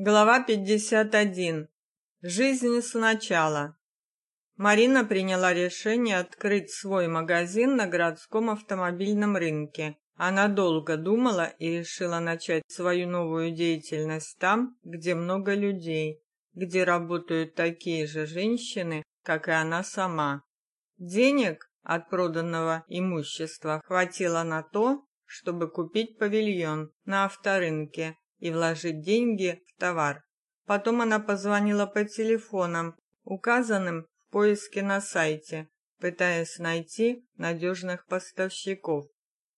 Глава 51. Жизнь сначала. Марина приняла решение открыть свой магазин на городском автомобильном рынке. Она долго думала и решила начать свою новую деятельность там, где много людей, где работают такие же женщины, как и она сама. Денег от проданного имущества хватило на то, чтобы купить павильон на авторынке и вложить деньги в товар. Потом она позвонила по телефонам, указанным в поиске на сайте, пытаясь найти надежных поставщиков.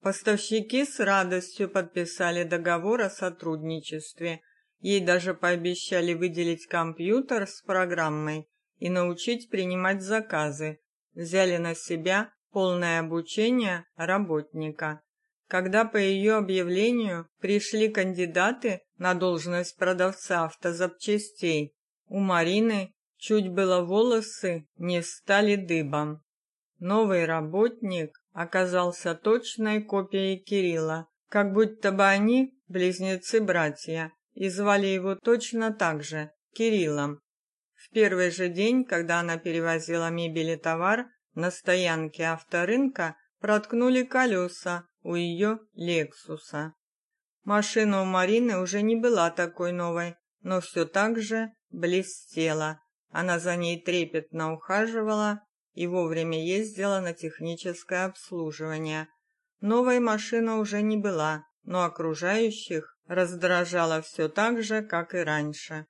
Поставщики с радостью подписали договор о сотрудничестве. Ей даже пообещали выделить компьютер с программой и научить принимать заказы. Взяли на себя полное обучение работника. Когда по ее объявлению пришли кандидаты на должность продавца автозапчастей, у Марины чуть было волосы не стали дыбом. Новый работник оказался точной копией Кирилла, как будто бы они близнецы-братья, и звали его точно так же Кириллом. В первый же день, когда она перевозила мебель и товар на стоянке авторынка, проткнули колеса у ее Лексуса. Машина у Марины уже не была такой новой, но все так же блестела. Она за ней трепетно ухаживала и вовремя ездила на техническое обслуживание. Новой машина уже не была, но окружающих раздражала все так же, как и раньше.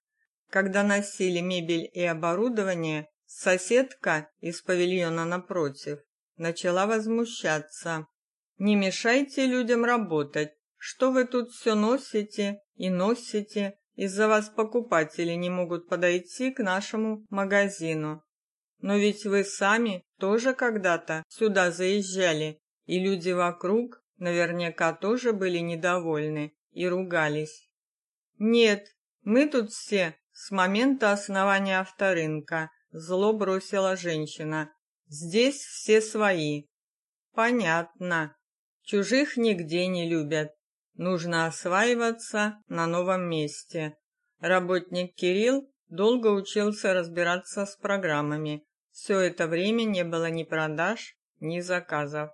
Когда носили мебель и оборудование, соседка из павильона напротив начала возмущаться. Не мешайте людям работать. Что вы тут все носите и носите? Из-за вас покупатели не могут подойти к нашему магазину. Но ведь вы сами тоже когда-то сюда заезжали, и люди вокруг наверняка тоже были недовольны и ругались. Нет, мы тут все с момента основания авторынка, зло бросила женщина. Здесь все свои. Понятно. Чужих нигде не любят. Нужно осваиваться на новом месте. Работник Кирилл долго учился разбираться с программами. Все это время не было ни продаж, ни заказов.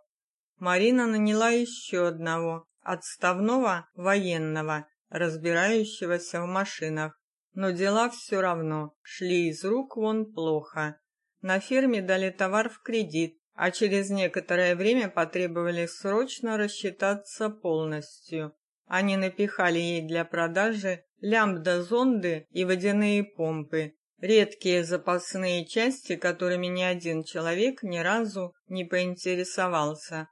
Марина наняла еще одного отставного военного, разбирающегося в машинах, но дела все равно шли из рук вон плохо. На ферме дали товар в кредит, а через некоторое время потребовали срочно рассчитаться полностью. Они напихали ей для продажи лямбда-зонды и водяные помпы, редкие запасные части, которыми ни один человек ни разу не поинтересовался.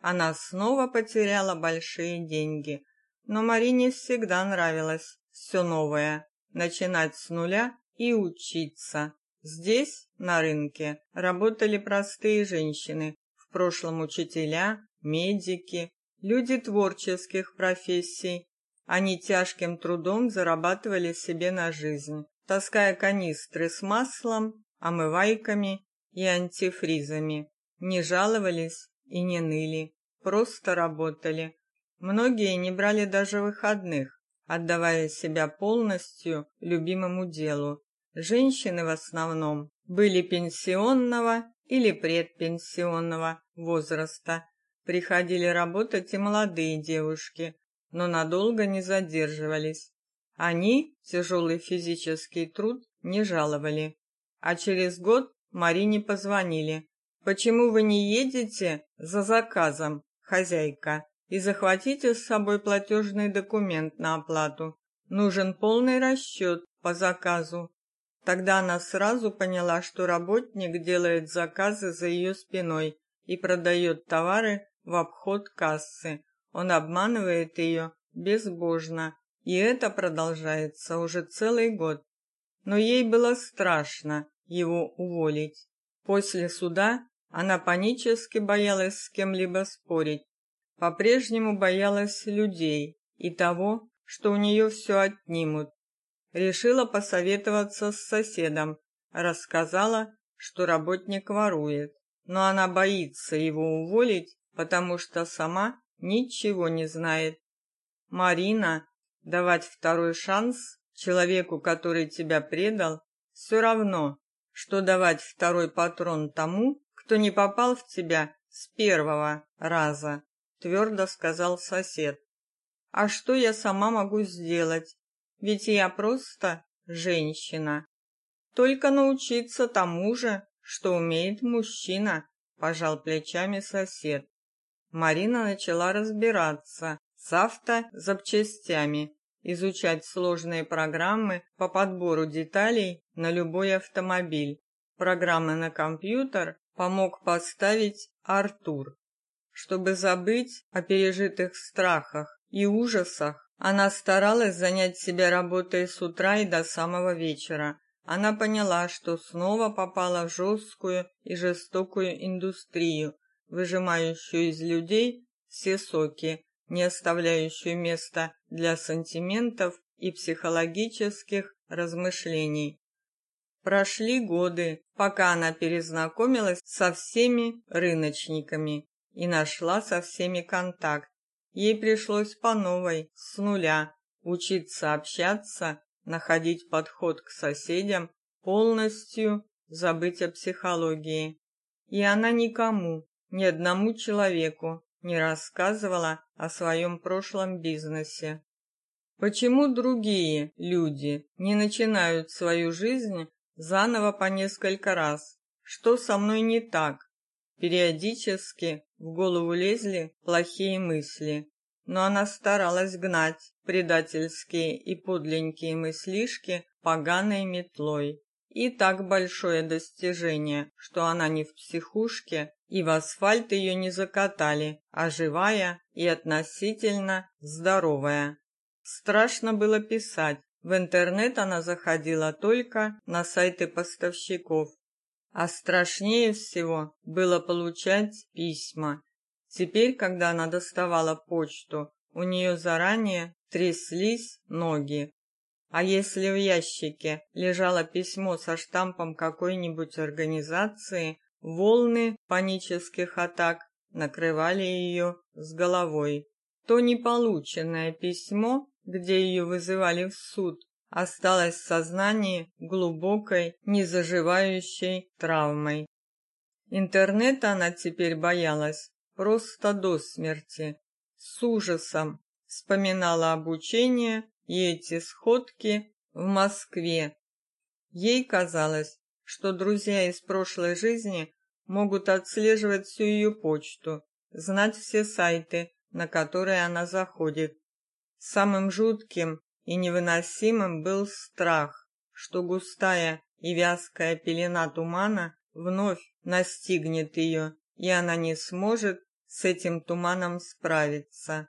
Она снова потеряла большие деньги, но Марине всегда нравилось все новое, начинать с нуля и учиться. Здесь, на рынке, работали простые женщины, в прошлом учителя, медики, люди творческих профессий. Они тяжким трудом зарабатывали себе на жизнь, таская канистры с маслом, омывайками и антифризами. Не жаловались и не ныли, просто работали. Многие не брали даже выходных, отдавая себя полностью любимому делу Женщины в основном были пенсионного или предпенсионного возраста. Приходили работать и молодые девушки, но надолго не задерживались. Они тяжелый физический труд не жаловали. А через год Марине позвонили. Почему вы не едете за заказом, хозяйка, и захватите с собой платежный документ на оплату? Нужен полный расчет по заказу. Тогда она сразу поняла, что работник делает заказы за ее спиной и продает товары в обход кассы. Он обманывает ее безбожно, и это продолжается уже целый год. Но ей было страшно его уволить. После суда она панически боялась с кем-либо спорить. По-прежнему боялась людей и того, что у нее все отнимут, Решила посоветоваться с соседом, рассказала, что работник ворует, но она боится его уволить, потому что сама ничего не знает. Марина давать второй шанс Человеку, который тебя предал, все равно, что давать второй патрон тому, кто не попал в тебя с первого раза, твердо сказал сосед. А что я сама могу сделать? Ведь я просто женщина. Только научиться тому же, что умеет мужчина, пожал плечами сосед. Марина начала разбираться с автозапчастями, изучать сложные программы по подбору деталей на любой автомобиль. Программы на компьютер помог поставить Артур. Чтобы забыть о пережитых страхах и ужасах, она старалась занять себя работой с утра и до самого вечера. Она поняла, что снова попала в жесткую и жестокую индустрию, выжимающую из людей все соки, не оставляющую места для сантиментов и психологических размышлений. Прошли годы, пока она перезнакомилась со всеми рыночниками и нашла со всеми контакт. Ей пришлось по новой, с нуля, учиться общаться, находить подход к соседям, полностью забыть о психологии. И она никому, ни одному человеку не рассказывала о своем прошлом бизнесе. Почему другие люди не начинают свою жизнь заново по несколько раз? Что со мной не так? Периодически в голову лезли плохие мысли, но она старалась гнать предательские и подленькие мыслишки поганой метлой. И так большое достижение, что она не в психушке, и в асфальт ее не закатали, а живая и относительно здоровая. Страшно было писать. В интернет она заходила только на сайты поставщиков. А страшнее всего было получать письма. Теперь, когда она доставала почту, у нее заранее тряслись ноги. А если в ящике лежало письмо со штампом какой-нибудь организации, волны панических атак накрывали ее с головой. То неполученное письмо, где ее вызывали в суд, осталось в сознании глубокой, незаживающей травмой. Интернета она теперь боялась просто до смерти. С ужасом вспоминала обучение и эти сходки в Москве. Ей казалось, что друзья из прошлой жизни могут отслеживать всю ее почту, знать все сайты, на которые она заходит. Самым жутким и невыносимым был страх, что густая и вязкая пелена тумана вновь настигнет ее, и она не сможет с этим туманом справиться.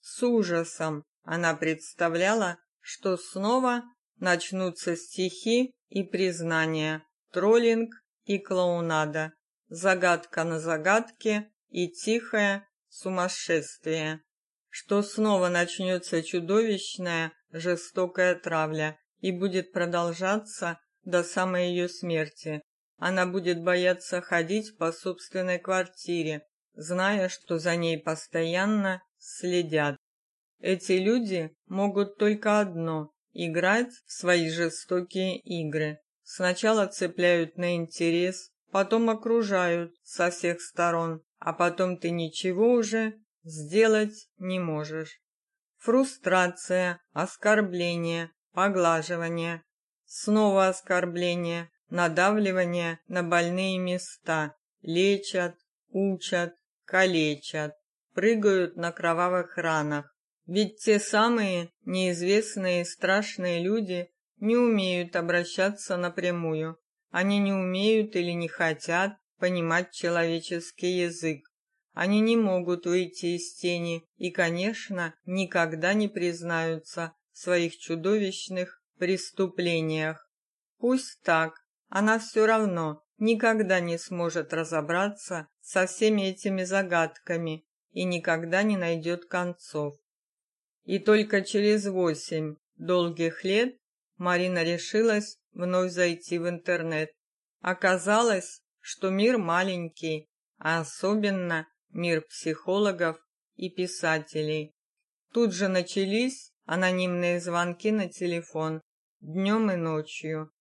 С ужасом она представляла, что снова начнутся стихи и признания, троллинг и клоунада, загадка на загадке и тихое сумасшествие, что снова начнется чудовищная жестокая травля и будет продолжаться до самой ее смерти. Она будет бояться ходить по собственной квартире, зная, что за ней постоянно следят. Эти люди могут только одно играть в свои жестокие игры. Сначала цепляют на интерес, потом окружают со всех сторон, а потом ты ничего уже сделать не можешь. Фрустрация, оскорбление, поглаживание, снова оскорбление, надавливание на больные места, лечат, учат, калечат, прыгают на кровавых ранах, ведь те самые неизвестные и страшные люди не умеют обращаться напрямую. Они не умеют или не хотят понимать человеческий язык. Они не могут выйти из тени и, конечно, никогда не признаются в своих чудовищных преступлениях. Пусть так, она все равно никогда не сможет разобраться со всеми этими загадками и никогда не найдет концов. И только через восемь долгих лет Марина решилась вновь зайти в интернет. Оказалось, что мир маленький, а особенно мир психологов и писателей. Тут же начались анонимные звонки на телефон днем и ночью,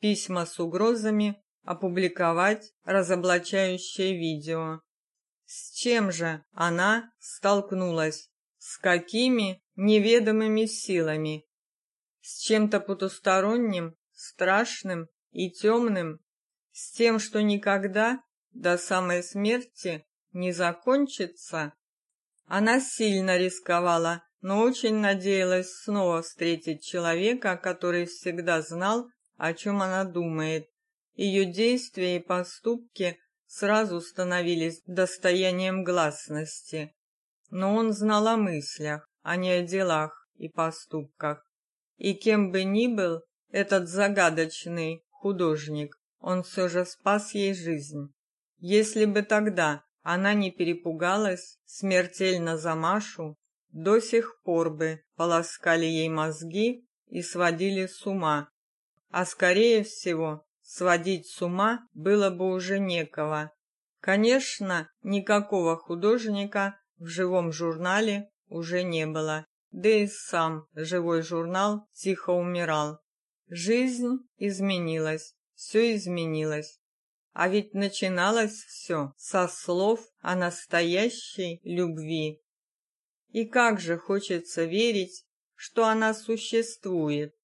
письма с угрозами опубликовать разоблачающее видео. С чем же она столкнулась? С какими неведомыми силами? С чем-то потусторонним, страшным и темным, с тем, что никогда до самой смерти не закончится. Она сильно рисковала, но очень надеялась снова встретить человека, который всегда знал, о чем она думает. Ее действия и поступки сразу становились достоянием гласности. Но он знал о мыслях, а не о делах и поступках. И кем бы ни был этот загадочный художник, он все же спас ей жизнь. Если бы тогда она не перепугалась смертельно за Машу, до сих пор бы полоскали ей мозги и сводили с ума. А скорее всего, сводить с ума было бы уже некого. Конечно, никакого художника в живом журнале уже не было. Да и сам живой журнал тихо умирал. Жизнь изменилась, все изменилось. А ведь начиналось все со слов о настоящей любви. И как же хочется верить, что она существует.